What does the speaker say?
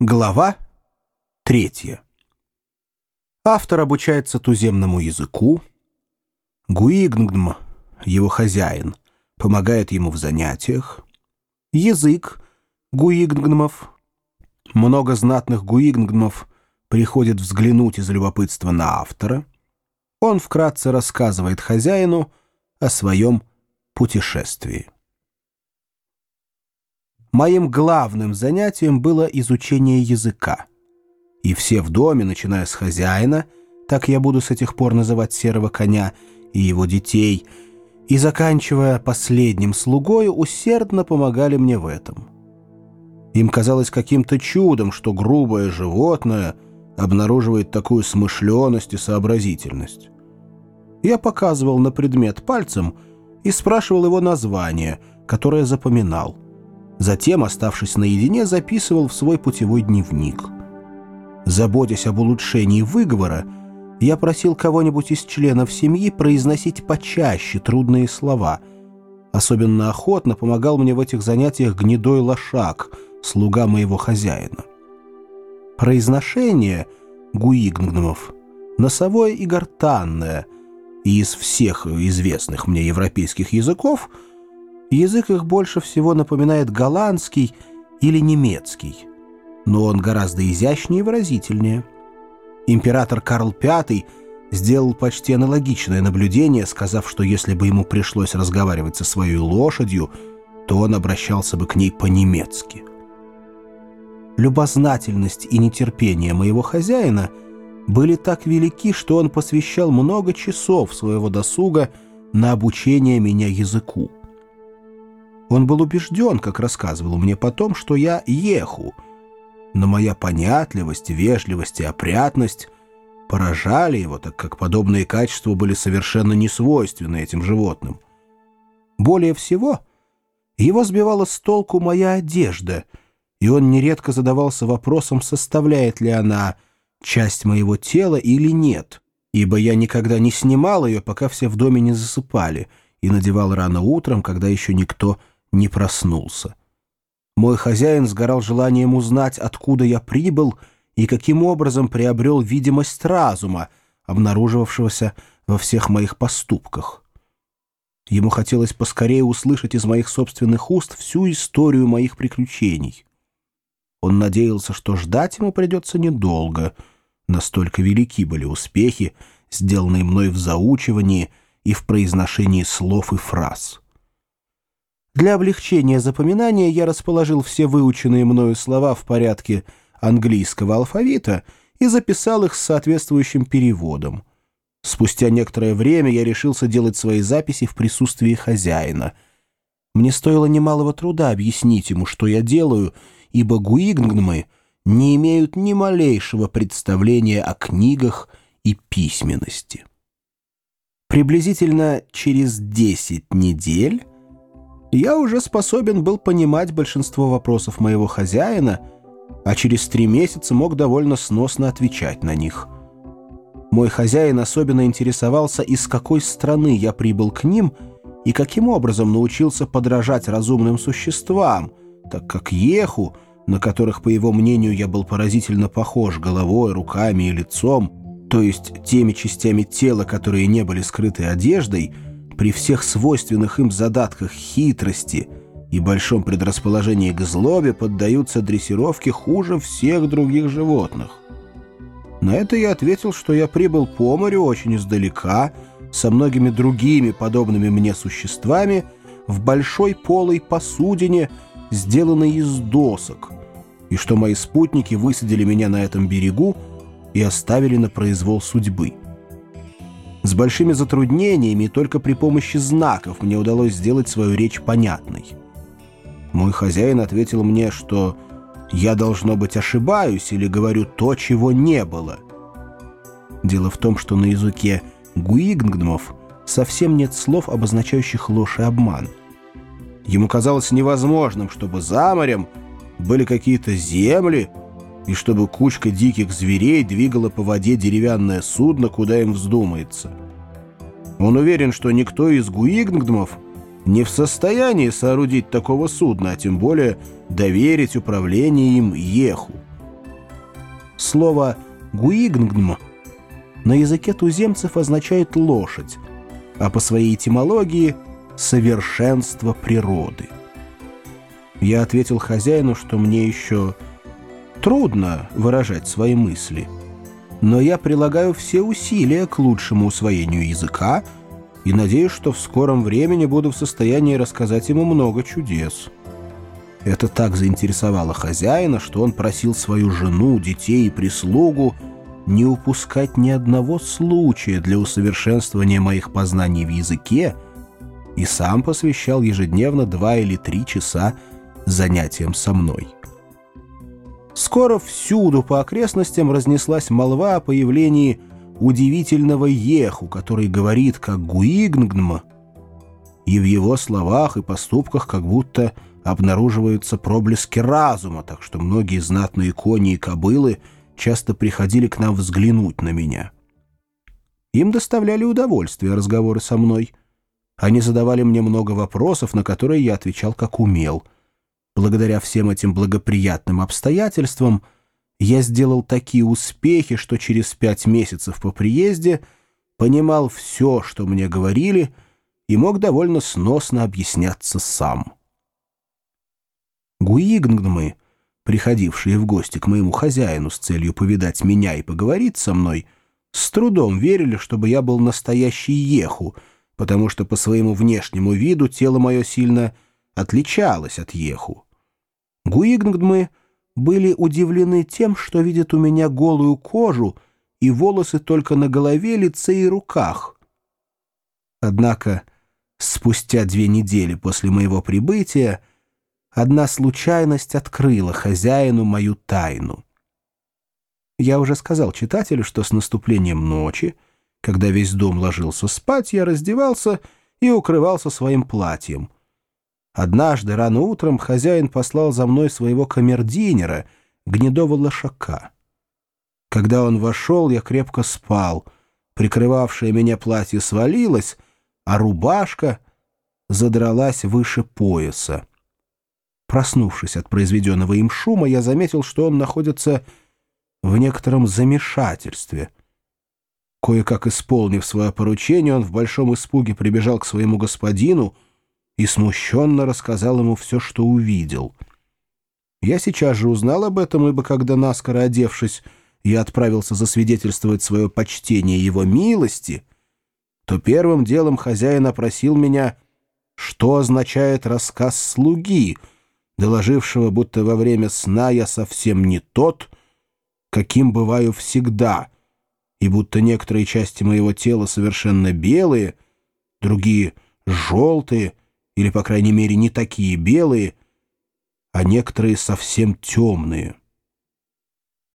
Глава третья. Автор обучается туземному языку. Гуигнгдм, его хозяин, помогает ему в занятиях. Язык гуигнгдмов. Много знатных гуигнгдмов приходит взглянуть из любопытства на автора. Он вкратце рассказывает хозяину о своем путешествии. Моим главным занятием было изучение языка. И все в доме, начиная с хозяина, так я буду с этих пор называть серого коня, и его детей, и заканчивая последним слугою, усердно помогали мне в этом. Им казалось каким-то чудом, что грубое животное обнаруживает такую смышленность и сообразительность. Я показывал на предмет пальцем и спрашивал его название, которое запоминал — Затем, оставшись наедине, записывал в свой путевой дневник. Заботясь об улучшении выговора, я просил кого-нибудь из членов семьи произносить почаще трудные слова. Особенно охотно помогал мне в этих занятиях гнедой лошак, слуга моего хозяина. Произношение гуигнгномов носовое и гортанное, и из всех известных мне европейских языков — Язык их больше всего напоминает голландский или немецкий, но он гораздо изящнее и выразительнее. Император Карл V сделал почти аналогичное наблюдение, сказав, что если бы ему пришлось разговаривать со своей лошадью, то он обращался бы к ней по-немецки. Любознательность и нетерпение моего хозяина были так велики, что он посвящал много часов своего досуга на обучение меня языку. Он был убежден, как рассказывал мне потом, что я еху. Но моя понятливость, вежливость и опрятность поражали его, так как подобные качества были совершенно несвойственны этим животным. Более всего, его сбивала с толку моя одежда, и он нередко задавался вопросом, составляет ли она часть моего тела или нет, ибо я никогда не снимал ее, пока все в доме не засыпали, и надевал рано утром, когда еще никто не проснулся. Мой хозяин сгорал желанием узнать, откуда я прибыл и каким образом приобрел видимость разума, обнаруживавшегося во всех моих поступках. Ему хотелось поскорее услышать из моих собственных уст всю историю моих приключений. Он надеялся, что ждать ему придется недолго, настолько велики были успехи, сделанные мной в заучивании и в произношении слов и фраз. Для облегчения запоминания я расположил все выученные мною слова в порядке английского алфавита и записал их с соответствующим переводом. Спустя некоторое время я решился делать свои записи в присутствии хозяина. Мне стоило немалого труда объяснить ему, что я делаю, ибо гуигнгмы не имеют ни малейшего представления о книгах и письменности. Приблизительно через 10 недель я уже способен был понимать большинство вопросов моего хозяина, а через три месяца мог довольно сносно отвечать на них. Мой хозяин особенно интересовался, из какой страны я прибыл к ним и каким образом научился подражать разумным существам, так как еху, на которых, по его мнению, я был поразительно похож головой, руками и лицом, то есть теми частями тела, которые не были скрыты одеждой — при всех свойственных им задатках хитрости и большом предрасположении к злобе поддаются дрессировке хуже всех других животных. На это я ответил, что я прибыл по морю очень издалека, со многими другими подобными мне существами, в большой полой посудине, сделанной из досок, и что мои спутники высадили меня на этом берегу и оставили на произвол судьбы. С большими затруднениями и только при помощи знаков мне удалось сделать свою речь понятной. Мой хозяин ответил мне, что я, должно быть, ошибаюсь или говорю то, чего не было. Дело в том, что на языке гуигнгдмов совсем нет слов, обозначающих ложь и обман. Ему казалось невозможным, чтобы за морем были какие-то земли, и чтобы кучка диких зверей двигала по воде деревянное судно, куда им вздумается. Он уверен, что никто из гуигнгдмов не в состоянии соорудить такого судна, а тем более доверить управление им Еху. Слово «гуигнгм» на языке туземцев означает «лошадь», а по своей этимологии — «совершенство природы». Я ответил хозяину, что мне еще трудно выражать свои мысли, но я прилагаю все усилия к лучшему усвоению языка и надеюсь, что в скором времени буду в состоянии рассказать ему много чудес. Это так заинтересовало хозяина, что он просил свою жену, детей и прислугу не упускать ни одного случая для усовершенствования моих познаний в языке и сам посвящал ежедневно два или три часа занятиям со мной. Скоро всюду по окрестностям разнеслась молва о появлении удивительного еху, который говорит как гуигнгнма, и в его словах и поступках как будто обнаруживаются проблески разума, так что многие знатные кони и кобылы часто приходили к нам взглянуть на меня. Им доставляли удовольствие разговоры со мной. Они задавали мне много вопросов, на которые я отвечал как умел. Благодаря всем этим благоприятным обстоятельствам я сделал такие успехи, что через пять месяцев по приезде понимал все, что мне говорили, и мог довольно сносно объясняться сам. Гуигнгмы, приходившие в гости к моему хозяину с целью повидать меня и поговорить со мной, с трудом верили, чтобы я был настоящий еху, потому что по своему внешнему виду тело мое сильно отличалось от еху. Гуигнгмы были удивлены тем, что видят у меня голую кожу и волосы только на голове, лице и руках. Однако спустя две недели после моего прибытия одна случайность открыла хозяину мою тайну. Я уже сказал читателю, что с наступлением ночи, когда весь дом ложился спать, я раздевался и укрывался своим платьем. Однажды рано утром хозяин послал за мной своего камердинера, гнедого лошака. Когда он вошел, я крепко спал, прикрывавшее меня платье свалилось, а рубашка задралась выше пояса. Проснувшись от произведенного им шума, я заметил, что он находится в некотором замешательстве. Кое-как исполнив свое поручение, он в большом испуге прибежал к своему господину и смущенно рассказал ему все, что увидел. Я сейчас же узнал об этом, ибо когда, наскоро одевшись, я отправился засвидетельствовать свое почтение его милости, то первым делом хозяин опросил меня, что означает рассказ слуги — доложившего, будто во время сна я совсем не тот, каким бываю всегда, и будто некоторые части моего тела совершенно белые, другие — желтые, или, по крайней мере, не такие белые, а некоторые совсем темные.